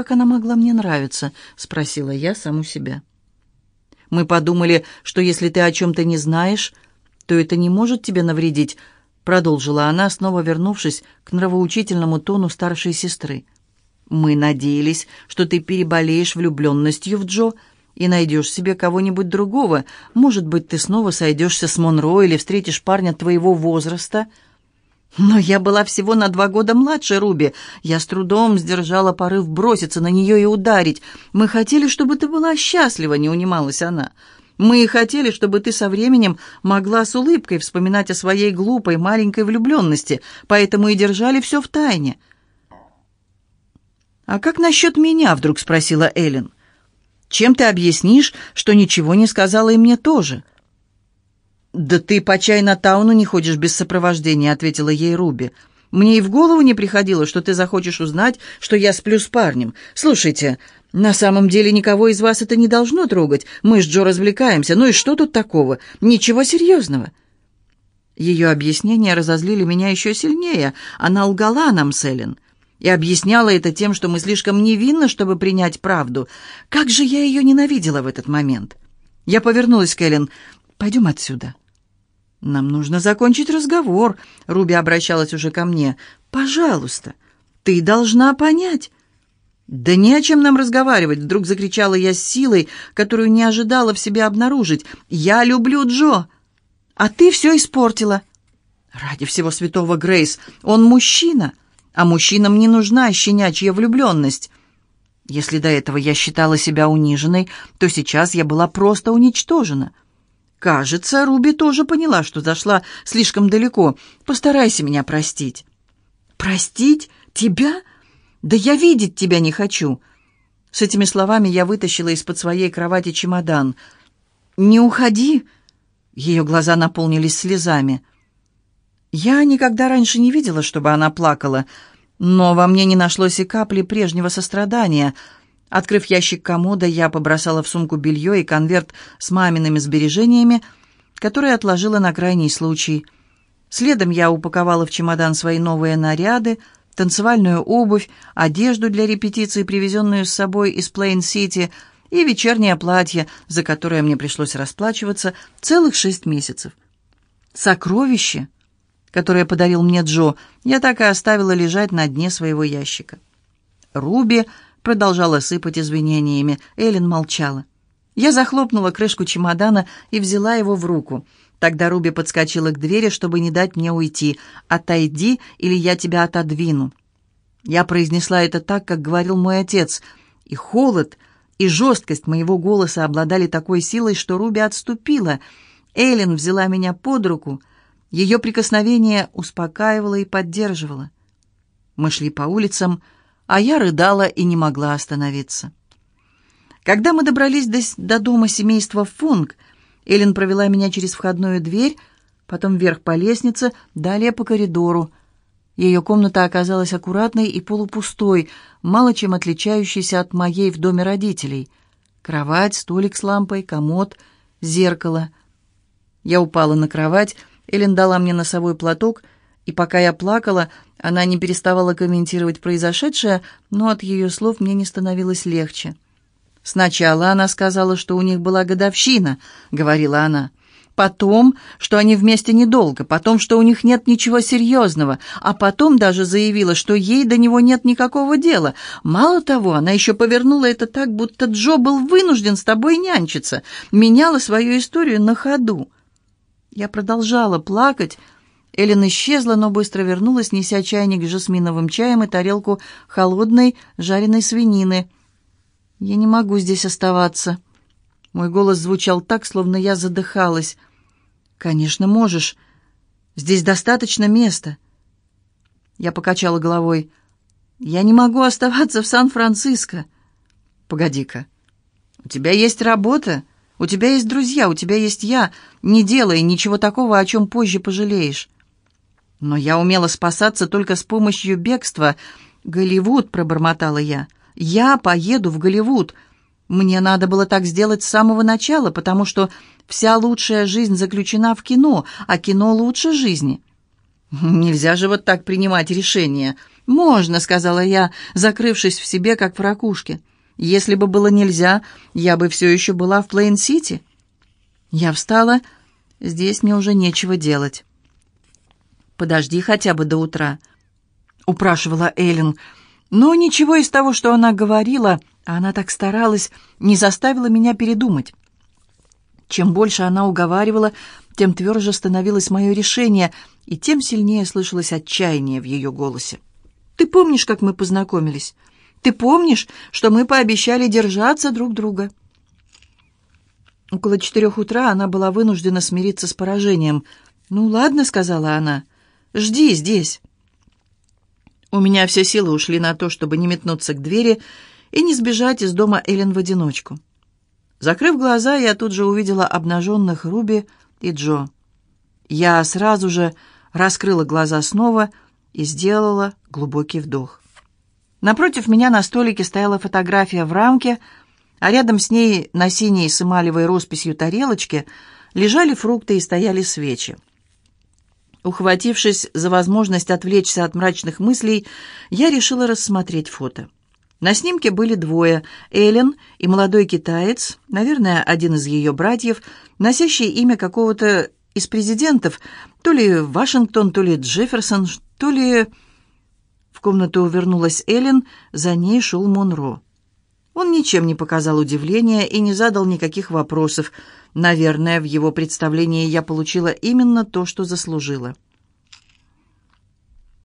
Как она могла мне нравиться?» — спросила я саму себя. «Мы подумали, что если ты о чем-то не знаешь, то это не может тебе навредить», — продолжила она, снова вернувшись к нравоучительному тону старшей сестры. «Мы надеялись, что ты переболеешь влюбленностью в Джо и найдешь себе кого-нибудь другого. Может быть, ты снова сойдешься с Монро или встретишь парня твоего возраста». Но я была всего на два года младше Руби. Я с трудом сдержала порыв броситься на нее и ударить. Мы хотели, чтобы ты была счастлива, не унималась она. Мы и хотели, чтобы ты со временем могла с улыбкой вспоминать о своей глупой маленькой влюбленности, поэтому и держали все в тайне. «А как насчет меня?» — вдруг спросила Эллен. «Чем ты объяснишь, что ничего не сказала и мне тоже?» «Да ты по Чайна-тауну не ходишь без сопровождения», — ответила ей Руби. «Мне и в голову не приходило, что ты захочешь узнать, что я сплю с парнем. Слушайте, на самом деле никого из вас это не должно трогать. Мы с Джо развлекаемся. Ну и что тут такого? Ничего серьезного». Ее объяснения разозлили меня еще сильнее. Она лгала нам, Селин, и объясняла это тем, что мы слишком невинны, чтобы принять правду. Как же я ее ненавидела в этот момент. Я повернулась к Эллен. «Пойдем отсюда». «Нам нужно закончить разговор», — Руби обращалась уже ко мне. «Пожалуйста, ты должна понять». «Да не о чем нам разговаривать», — вдруг закричала я с силой, которую не ожидала в себе обнаружить. «Я люблю Джо, а ты все испортила». «Ради всего святого, Грейс, он мужчина, а мужчинам не нужна щенячья влюбленность». Если до этого я считала себя униженной, то сейчас я была просто уничтожена. Кажется, Руби тоже поняла, что зашла слишком далеко. Постарайся меня простить. Простить? Тебя? Да я видеть тебя не хочу. С этими словами я вытащила из-под своей кровати чемодан. Не уходи. Ее глаза наполнились слезами. Я никогда раньше не видела, чтобы она плакала, но во мне не нашлось и капли прежнего сострадания — Открыв ящик комода, я побросала в сумку белье и конверт с мамиными сбережениями, которые отложила на крайний случай. Следом я упаковала в чемодан свои новые наряды, танцевальную обувь, одежду для репетиции, привезенную с собой из Плейн-Сити, и вечернее платье, за которое мне пришлось расплачиваться целых шесть месяцев. Сокровище, которое подарил мне Джо, я так и оставила лежать на дне своего ящика. Руби продолжала сыпать извинениями. Эллен молчала. Я захлопнула крышку чемодана и взяла его в руку. Тогда Руби подскочила к двери, чтобы не дать мне уйти. «Отойди, или я тебя отодвину». Я произнесла это так, как говорил мой отец. И холод, и жесткость моего голоса обладали такой силой, что Руби отступила. Эллен взяла меня под руку. Ее прикосновение успокаивало и поддерживало. Мы шли по улицам, а я рыдала и не могла остановиться. Когда мы добрались до, до дома семейства Фунг, Эллен провела меня через входную дверь, потом вверх по лестнице, далее по коридору. Ее комната оказалась аккуратной и полупустой, мало чем отличающейся от моей в доме родителей. Кровать, столик с лампой, комод, зеркало. Я упала на кровать, Эллен дала мне носовой платок — и пока я плакала, она не переставала комментировать произошедшее, но от ее слов мне не становилось легче. «Сначала она сказала, что у них была годовщина», — говорила она. «Потом, что они вместе недолго, потом, что у них нет ничего серьезного, а потом даже заявила, что ей до него нет никакого дела. Мало того, она еще повернула это так, будто Джо был вынужден с тобой нянчиться, меняла свою историю на ходу». Я продолжала плакать, Эллен исчезла, но быстро вернулась, неся чайник с жасминовым чаем и тарелку холодной жареной свинины. «Я не могу здесь оставаться». Мой голос звучал так, словно я задыхалась. «Конечно, можешь. Здесь достаточно места». Я покачала головой. «Я не могу оставаться в Сан-Франциско». «Погоди-ка. У тебя есть работа, у тебя есть друзья, у тебя есть я. Не делай ничего такого, о чем позже пожалеешь». «Но я умела спасаться только с помощью бегства. Голливуд», — пробормотала я. «Я поеду в Голливуд. Мне надо было так сделать с самого начала, потому что вся лучшая жизнь заключена в кино, а кино лучше жизни». «Нельзя же вот так принимать решения. «Можно», — сказала я, закрывшись в себе, как в ракушке. «Если бы было нельзя, я бы все еще была в Плейн-Сити». Я встала. Здесь мне уже нечего делать. «Подожди хотя бы до утра», — упрашивала Эллен. Но ничего из того, что она говорила, она так старалась, не заставило меня передумать. Чем больше она уговаривала, тем тверже становилось мое решение, и тем сильнее слышалось отчаяние в ее голосе. Ты помнишь, как мы познакомились? Ты помнишь, что мы пообещали держаться друг друга?» Около четырех утра она была вынуждена смириться с поражением. «Ну ладно», — сказала она, — «жди здесь». У меня все силы ушли на то, чтобы не метнуться к двери и не сбежать из дома Эллен в одиночку. Закрыв глаза, я тут же увидела обнаженных Руби и Джо. Я сразу же раскрыла глаза снова и сделала глубокий вдох. Напротив меня на столике стояла фотография в рамке, а рядом с ней на синей с эмалевой росписью тарелочке лежали фрукты и стояли свечи. Ухватившись за возможность отвлечься от мрачных мыслей, я решила рассмотреть фото. На снимке были двое — Эллен и молодой китаец, наверное, один из ее братьев, носящий имя какого-то из президентов, то ли Вашингтон, то ли Джефферсон, то ли... В комнату вернулась Эллен, за ней шел Монро. Он ничем не показал удивления и не задал никаких вопросов. Наверное, в его представлении я получила именно то, что заслужила.